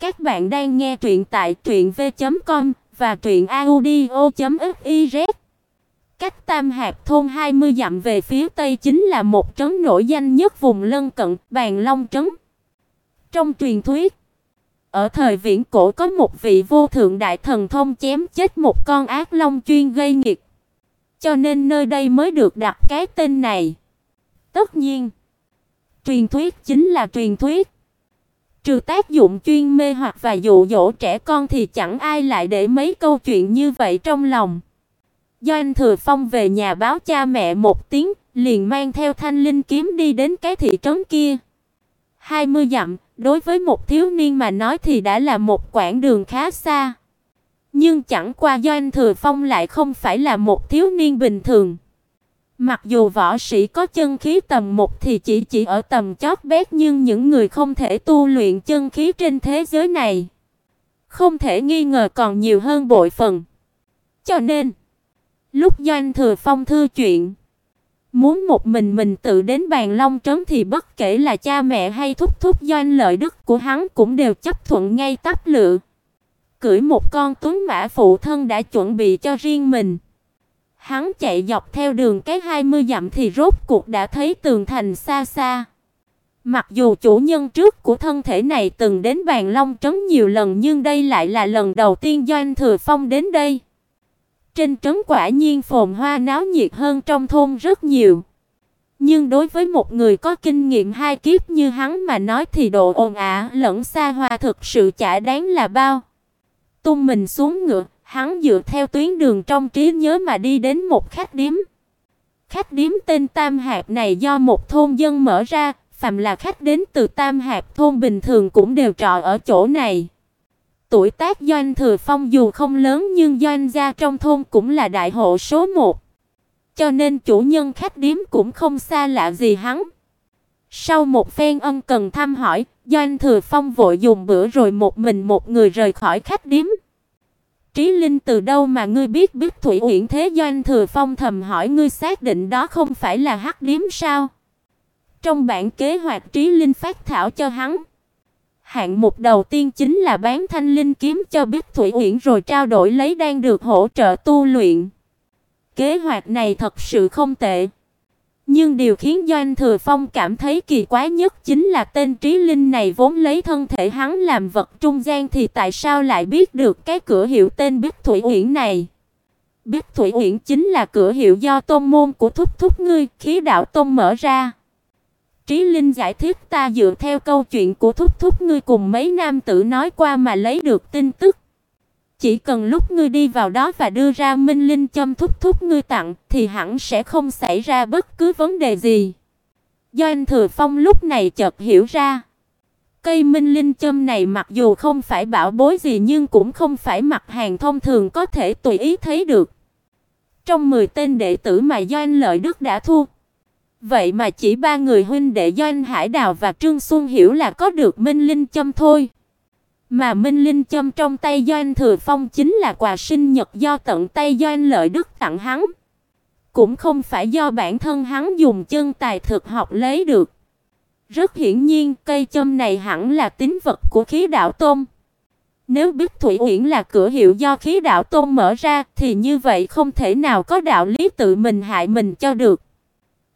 Các bạn đang nghe truyện tại truyệnv.com và truyệnaudio.fiz. Cách Tam Hạp thôn 20 dặm về phía tây chính là một trấn nổi danh nhất vùng lân cận, Bàn Long trấn. Trong truyền thuyết, ở thời viễn cổ có một vị vô thượng đại thần thông chém chết một con ác long chuyên gây nghiệt. Cho nên nơi đây mới được đặt cái tên này. Tất nhiên, truyền thuyết chính là truyền thuyết. Trừ tác dụng chuyên mê hoặc và dụ dỗ trẻ con thì chẳng ai lại để mấy câu chuyện như vậy trong lòng. Do anh Thừa Phong về nhà báo cha mẹ một tiếng, liền mang theo thanh linh kiếm đi đến cái thị trấn kia. 20 dặm, đối với một thiếu niên mà nói thì đã là một quãng đường khá xa. Nhưng chẳng qua do anh Thừa Phong lại không phải là một thiếu niên bình thường. Mặc dù võ sĩ có chân khí tầm một thì chỉ chỉ ở tầm chót bét nhưng những người không thể tu luyện chân khí trên thế giới này không thể nghi ngờ còn nhiều hơn bội phần. Cho nên, lúc Doanh Thừa Phong thư chuyện, muốn một mình mình tự đến bàn Long trấn thì bất kể là cha mẹ hay thúc thúc Doanh lợi đức của hắn cũng đều chấp thuận ngay tắp lự. Cưỡi một con tuấn mã phụ thân đã chuẩn bị cho riêng mình. Hắn chạy dọc theo đường cái 20 dặm thì rốt cuộc đã thấy tường thành xa xa. Mặc dù chủ nhân trước của thân thể này từng đến Bàn Long trấn nhiều lần nhưng đây lại là lần đầu tiên Doanh Thừa Phong đến đây. Trên trấn quả nhiên phồn hoa náo nhiệt hơn trong thôn rất nhiều. Nhưng đối với một người có kinh nghiệm hai kiếp như hắn mà nói thì độ ồn ào lẫn xa hoa thực sự chả đáng là bao. Tung mình xuống ngựa, Hắn dựa theo tuyến đường trong trí nhớ mà đi đến một khách điếm. Khách điếm tên Tam Hạp này do một thôn dân mở ra, phàm là khách đến từ Tam Hạp thôn bình thường cũng đều trọ ở chỗ này. Tuổi tác Doanh Thừa Phong dù không lớn nhưng doanh gia trong thôn cũng là đại hộ số một. Cho nên chủ nhân khách điếm cũng không xa lạ gì hắn. Sau một phen ân cần thăm hỏi, Doanh Thừa Phong vội dùng bữa rồi một mình một người rời khỏi khách điếm. Trí Linh từ đâu mà ngươi biết biết Thủy Uyển thế doanh thừa phong thầm hỏi ngươi xác định đó không phải là hắc điếm sao? Trong bản kế hoạch Trí Linh phát thảo cho hắn, hạng mục đầu tiên chính là bán thanh linh kiếm cho Bích Thủy Uyển rồi trao đổi lấy đang được hỗ trợ tu luyện. Kế hoạch này thật sự không tệ. Nhưng điều khiến Doanh Thừa Phong cảm thấy kỳ quái nhất chính là tên Trí Linh này vốn lấy thân thể hắn làm vật trung gian thì tại sao lại biết được cái cửa hiệu tên Bích Thủy Uyển này? Bích Thủy Uyển chính là cửa hiệu do tôn môn của thúc thúc ngươi, khí đạo tôn mở ra. Trí Linh giải thích ta dựa theo câu chuyện của thúc thúc ngươi cùng mấy nam tử nói qua mà lấy được tin tức. Chỉ cần lúc ngươi đi vào đó và đưa ra minh linh châm thúc thúc ngươi tặng thì hẳn sẽ không xảy ra bất cứ vấn đề gì. Do anh Thừa Phong lúc này chợt hiểu ra. Cây minh linh châm này mặc dù không phải bảo bối gì nhưng cũng không phải mặt hàng thông thường có thể tùy ý thấy được. Trong 10 tên đệ tử mà do anh Lợi Đức đã thu, vậy mà chỉ ba người huynh đệ do anh Hải Đào và Trương Xuân Hiểu là có được minh linh châm thôi. Mà Minh Linh châm trong tay Doanh Thừa Phong chính là quà sinh nhật do tận tay Doanh Lợi Đức tặng hắn. Cũng không phải do bản thân hắn dùng chân tài thực học lấy được. Rất hiển nhiên, cây châm này hẳn là tín vật của khí đạo tôn. Nếu biết Thủy Uyển là cửa hiệu do khí đạo tôn mở ra thì như vậy không thể nào có đạo lý tự mình hại mình cho được.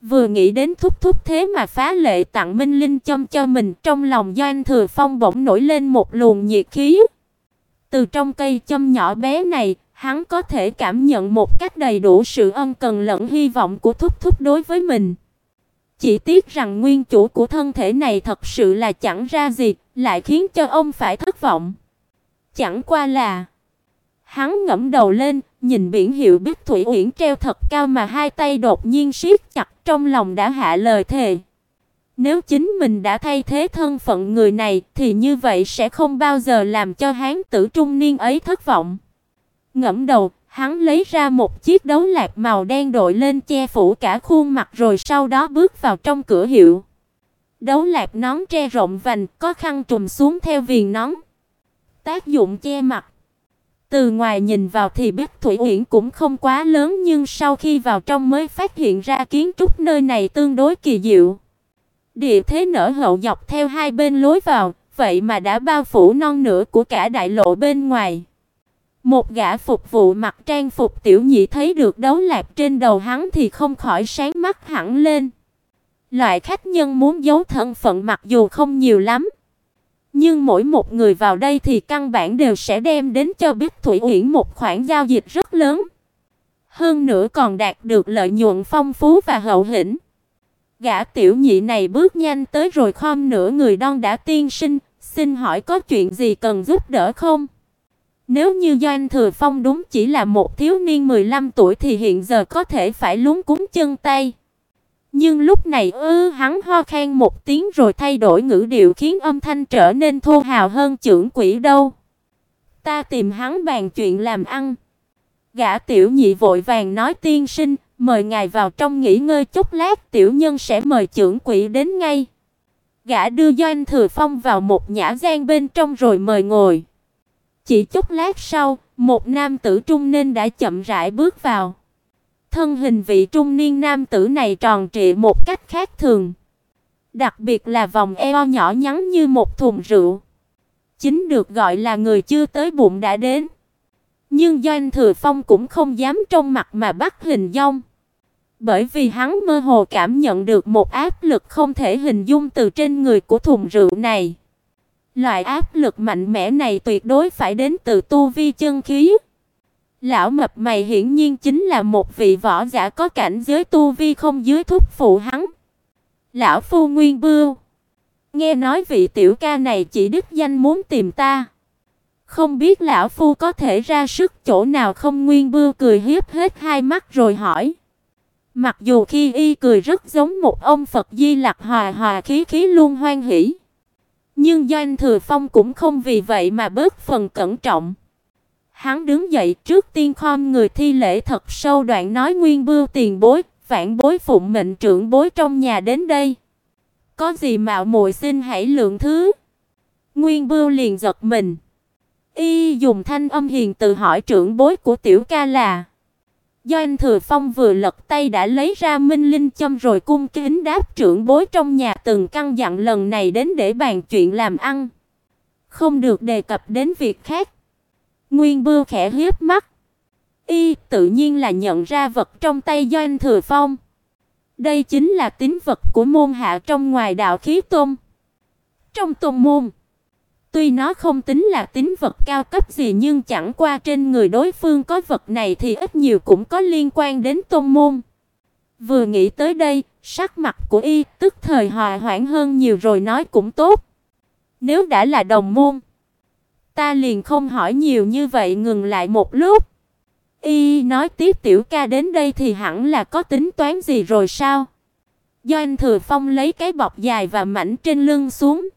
Vừa nghĩ đến thúc thúc thế mà phá lệ tặng Minh Linh châm cho mình, trong lòng Doanh Thừa Phong bỗng nổi lên một luồng nhiệt khí. Từ trong cây châm nhỏ bé này, hắn có thể cảm nhận một cách đầy đủ sự ân cần lẫn hy vọng của thúc thúc đối với mình. Chỉ tiếc rằng nguyên chủ của thân thể này thật sự là chẳng ra gì, lại khiến cho ông phải thất vọng. Chẳng qua là Hắn ngẩng đầu lên, nhìn biển hiệu Bích Thủy Uyển treo thật cao mà hai tay đột nhiên siết chặt, trong lòng đã hạ lời thề. Nếu chính mình đã thay thế thân phận người này thì như vậy sẽ không bao giờ làm cho hán tử trung niên ấy thất vọng. Ngẫm đầu, hắn lấy ra một chiếc đấu lạc màu đen đội lên che phủ cả khuôn mặt rồi sau đó bước vào trong cửa hiệu. Đấu lạc nón tre rộng vành, có khăn trùm xuống theo viền nón. Tác dụng che mặt từ ngoài nhìn vào thì biết Thủy Uyển cũng không quá lớn nhưng sau khi vào trong mới phát hiện ra kiến trúc nơi này tương đối kỳ diệu. Địa thế nở hậu dọc theo hai bên lối vào, vậy mà đã bao phủ non nửa của cả đại lộ bên ngoài. Một gã phục vụ mặc trang phục tiểu nhị thấy được đấu lạc trên đầu hắn thì không khỏi sáng mắt hẳn lên. Loại khách nhân muốn giấu thân phận mặc dù không nhiều lắm, nhưng mỗi một người vào đây thì căn bản đều sẽ đem đến cho Bích Thủy Uyển một khoản giao dịch rất lớn. Hơn nữa còn đạt được lợi nhuận phong phú và hậu hĩnh. Gã tiểu nhị này bước nhanh tới rồi khom nửa người đon đã tiên sinh, xin hỏi có chuyện gì cần giúp đỡ không? Nếu như Doanh Thừa Phong đúng chỉ là một thiếu niên 15 tuổi thì hiện giờ có thể phải lúng cúng chân tay. Nhưng lúc này ư hắn ho khan một tiếng rồi thay đổi ngữ điệu khiến âm thanh trở nên thô hào hơn trưởng quỷ đâu. Ta tìm hắn bàn chuyện làm ăn. Gã tiểu nhị vội vàng nói tiên sinh, mời ngài vào trong nghỉ ngơi chút lát, tiểu nhân sẽ mời trưởng quỷ đến ngay. Gã đưa Doanh Thừa Phong vào một nhã gian bên trong rồi mời ngồi. Chỉ chút lát sau, một nam tử trung niên đã chậm rãi bước vào. Thân hình vị trung niên nam tử này tròn trịa một cách khác thường. Đặc biệt là vòng eo nhỏ nhắn như một thùng rượu. Chính được gọi là người chưa tới bụng đã đến. Nhưng Doanh Thừa Phong cũng không dám trong mặt mà bắt hình dung. Bởi vì hắn mơ hồ cảm nhận được một áp lực không thể hình dung từ trên người của thùng rượu này. Loại áp lực mạnh mẽ này tuyệt đối phải đến từ tu vi chân khí. Lão mập mày hiển nhiên chính là một vị võ giả có cảnh giới tu vi không dưới thúc phụ hắn. Lão phu Nguyên Bưu, nghe nói vị tiểu ca này chỉ đích danh muốn tìm ta. Không biết lão phu có thể ra sức chỗ nào không Nguyên Bưu cười hiếp hết hai mắt rồi hỏi. Mặc dù khi y cười rất giống một ông Phật Di Lặc hòa hòa khí khí luôn hoan hỉ, nhưng Doanh Thừa Phong cũng không vì vậy mà bớt phần cẩn trọng. Hắn đứng dậy trước tiên khom người thi lễ thật sâu đoạn nói Nguyên Bưu tiền bối, vạn bối phụng mệnh trưởng bối trong nhà đến đây. Có gì mạo muội xin hãy lượng thứ. Nguyên Bưu liền giật mình. Y dùng thanh âm hiền từ hỏi trưởng bối của tiểu ca là Do anh Thừa Phong vừa lật tay đã lấy ra Minh Linh châm rồi cung kính đáp trưởng bối trong nhà từng căn dặn lần này đến để bàn chuyện làm ăn, không được đề cập đến việc khác. Nguyên Bưu khẽ hiếp mắt, y tự nhiên là nhận ra vật trong tay doanh Thừa Phong. Đây chính là tín vật của môn hạ trong ngoài đạo khí tôn. Trong tôn môn Tuy nó không tính là tín vật cao cấp gì nhưng chẳng qua trên người đối phương có vật này thì ít nhiều cũng có liên quan đến tôn môn. Vừa nghĩ tới đây, sắc mặt của y tức thời hòa hoãn hơn nhiều rồi nói cũng tốt. Nếu đã là đồng môn, ta liền không hỏi nhiều như vậy ngừng lại một lúc. Y nói tiếp tiểu ca đến đây thì hẳn là có tính toán gì rồi sao? Do anh Thừa Phong lấy cái bọc dài và mảnh trên lưng xuống.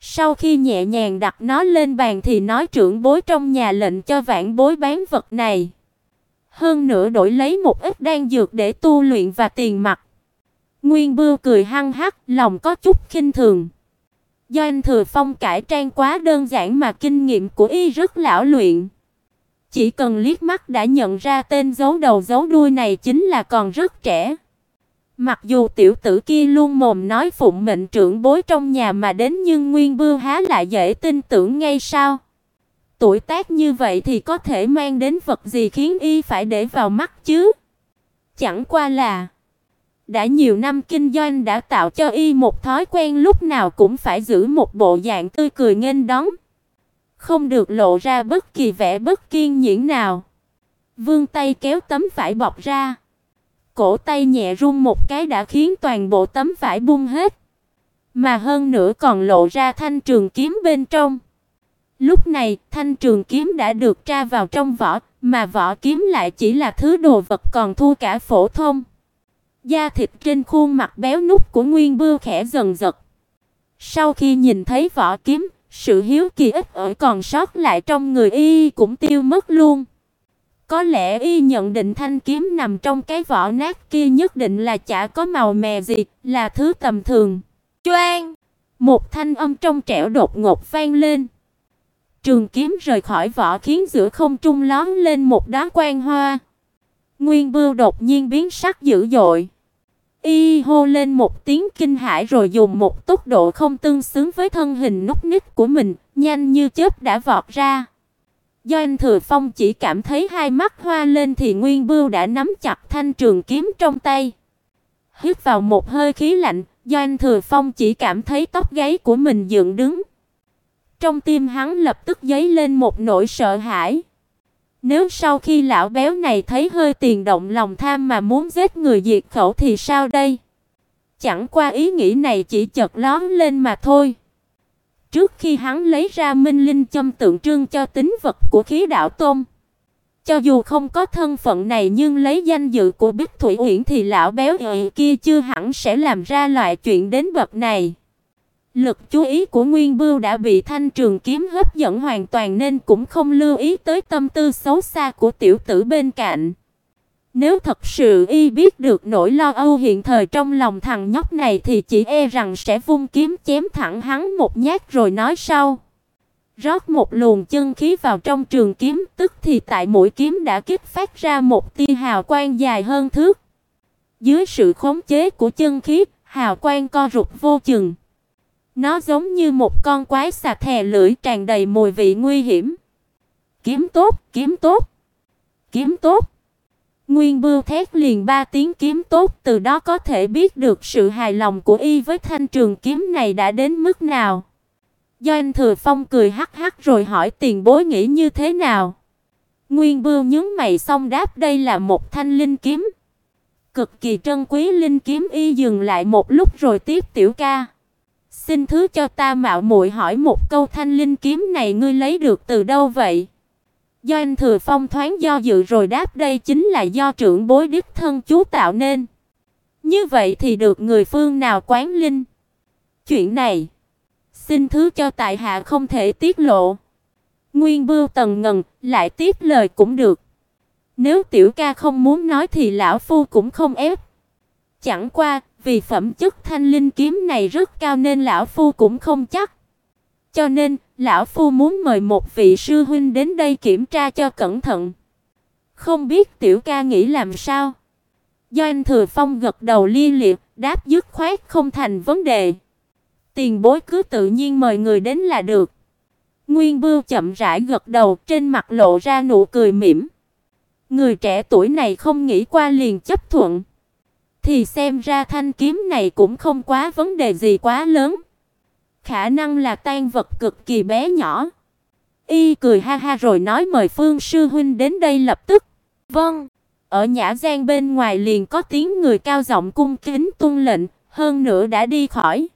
Sau khi nhẹ nhàng đặt nó lên bàn thì nói trưởng bối trong nhà lệnh cho vãn bối bán vật này. Hơn nữa đổi lấy một ít đan dược để tu luyện và tiền mặt. Nguyên Bưu cười hăng hắc, lòng có chút khinh thường. Do anh Thừa Phong cải trang quá đơn giản mà kinh nghiệm của y rất lão luyện. Chỉ cần liếc mắt đã nhận ra tên giấu đầu giấu đuôi này chính là còn rất trẻ. Mặc dù tiểu tử kia luôn mồm nói phụng mệnh trưởng bối trong nhà mà đến nhưng Nguyên Bưu há lại dễ tin tưởng ngay sao? Tuổi tác như vậy thì có thể mang đến vật gì khiến y phải để vào mắt chứ? Chẳng qua là đã nhiều năm kinh doanh đã tạo cho y một thói quen lúc nào cũng phải giữ một bộ dạng tươi cười nghênh đón, không được lộ ra bất kỳ vẻ bất kiên nhẫn nào. Vương tay kéo tấm vải bọc ra, cổ tay nhẹ run một cái đã khiến toàn bộ tấm vải bung hết, mà hơn nữa còn lộ ra thanh trường kiếm bên trong. Lúc này, thanh trường kiếm đã được tra vào trong vỏ, mà vỏ kiếm lại chỉ là thứ đồ vật còn thua cả phổ thông. Da thịt trên khuôn mặt béo nút của Nguyên Bưu khẽ dần giật. Sau khi nhìn thấy vỏ kiếm, sự hiếu kỳ ít ỏi còn sót lại trong người y cũng tiêu mất luôn. Có lẽ y nhận định thanh kiếm nằm trong cái vỏ nát kia nhất định là chả có màu mè gì, là thứ tầm thường. Choang! Một thanh âm trong trẻo đột ngột vang lên. Trường kiếm rời khỏi vỏ khiến giữa không trung lóm lên một đóa quang hoa. Nguyên Bưu đột nhiên biến sắc dữ dội. Y hô lên một tiếng kinh hãi rồi dùng một tốc độ không tương xứng với thân hình núc ních của mình, nhanh như chớp đã vọt ra. Do anh Thừa Phong chỉ cảm thấy hai mắt hoa lên thì Nguyên Bưu đã nắm chặt thanh trường kiếm trong tay. Hít vào một hơi khí lạnh, do anh Thừa Phong chỉ cảm thấy tóc gáy của mình dựng đứng. Trong tim hắn lập tức dấy lên một nỗi sợ hãi. Nếu sau khi lão béo này thấy hơi tiền động lòng tham mà muốn giết người diệt khẩu thì sao đây? Chẳng qua ý nghĩ này chỉ chợt lóe lên mà thôi. Trước khi hắn lấy ra minh linh châm tượng trưng cho tính vật của khí đạo tôm, cho dù không có thân phận này nhưng lấy danh dự của Bích Thủy Uyển thì lão béo kia chưa hẳn sẽ làm ra loại chuyện đến bậc này. Lực chú ý của Nguyên Bưu đã bị thanh trường kiếm hấp dẫn hoàn toàn nên cũng không lưu ý tới tâm tư xấu xa của tiểu tử bên cạnh. Nếu thật sự y biết được nỗi lo âu hiện thời trong lòng thằng nhóc này thì chỉ e rằng sẽ vung kiếm chém thẳng hắn một nhát rồi nói sau. Rót một luồng chân khí vào trong trường kiếm, tức thì tại mũi kiếm đã kích phát ra một tia hào quang dài hơn thước. Dưới sự khống chế của chân khí, hào quang co rụt vô chừng. Nó giống như một con quái xà thè lưỡi tràn đầy mùi vị nguy hiểm. Kiếm tốt, kiếm tốt. Kiếm tốt. Nguyên Bưu thét liền ba tiếng kiếm tốt, từ đó có thể biết được sự hài lòng của y với thanh trường kiếm này đã đến mức nào. Doanh Thừa Phong cười hắc hắc rồi hỏi tiền bối nghĩ như thế nào. Nguyên Bưu nhướng mày xong đáp đây là một thanh linh kiếm. Cực kỳ trân quý linh kiếm y dừng lại một lúc rồi tiếp tiểu ca. Xin thứ cho ta mạo muội hỏi một câu thanh linh kiếm này ngươi lấy được từ đâu vậy? Do anh Thừa Phong thoáng do dự rồi đáp đây chính là do trưởng bối đích thân chú tạo nên. Như vậy thì được người phương nào quán linh? Chuyện này, xin thứ cho tại hạ không thể tiết lộ. Nguyên Bưu Tần ngần, lại tiếp lời cũng được. Nếu tiểu ca không muốn nói thì lão phu cũng không ép. Chẳng qua, vì phẩm chất thanh linh kiếm này rất cao nên lão phu cũng không chắc. Cho nên, lão phu muốn mời một vị sư huynh đến đây kiểm tra cho cẩn thận. Không biết tiểu ca nghĩ làm sao? Do anh Thừa Phong gật đầu li liệt, đáp dứt khoát không thành vấn đề. Tiền bối cứ tự nhiên mời người đến là được. Nguyên Bưu chậm rãi gật đầu, trên mặt lộ ra nụ cười mỉm. Người trẻ tuổi này không nghĩ qua liền chấp thuận thì xem ra thanh kiếm này cũng không quá vấn đề gì quá lớn. Khả năng là tan vật cực kỳ bé nhỏ. Y cười ha ha rồi nói mời Phương sư huynh đến đây lập tức. Vâng. Ở nhã gian bên ngoài liền có tiếng người cao giọng cung kính tuân lệnh, hơn nữa đã đi khỏi.